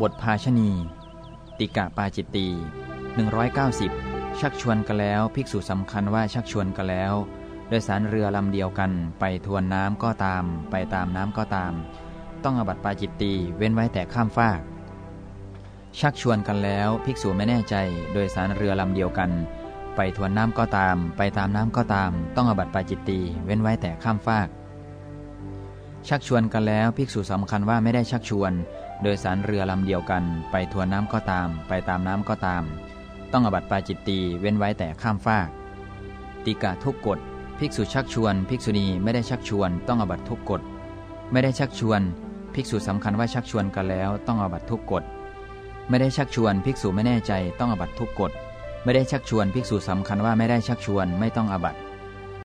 บทภาชณี ติกะปาจิตตี190 ชักชวนกันแล้ว ภิกษุสำคัญว่าชักชวนกันแล้วโดยสารเรือลำเดียวกัน ไปทวนน้ำก็ตาม ไปตามน้ำก็ตาม ต้องอบัตปาจิตตีเว้นไว้แต่ข้ามฟาก ชักชวนกันแล้ว ภิกษุไม่แน่ใจ โดยสารเรือลำเดียวกัน ไปทวนน้ำก็ตาม ไปตามน้ำก็ตาม ต้องอบัตปาจิตตีเว้นไว้แต่ข้ามฟาก ชักชวนกันแล้วภิกษุสำคัญว่าไม่ได้ชักชวน โดยสารเรือลำเดียวกัน ไปทวนน้ำก็ตาม ไปตามน้ำก็ตาม ต้องอบัตปาจิตตีเว้นไว้แต่ข้ามฟาก ติกะทุกกฎภิกษุชักชวน ภิกษุณีไม่ได้ชักชวน ต้องอบัตทุกกฎไม่ได้ชักชวน ภิกษุสำคัญว่าชักชวนกันแล้วต้องอบัตทุกกฎไม่ได้ชักชวน ภิกษุไม่แน่ใจต้องอบัตทุกกฎไม่ได้ชักชวน ภิกษุสำคัญว่าไม่ได้ชักชวนไม่ต้องอบัติ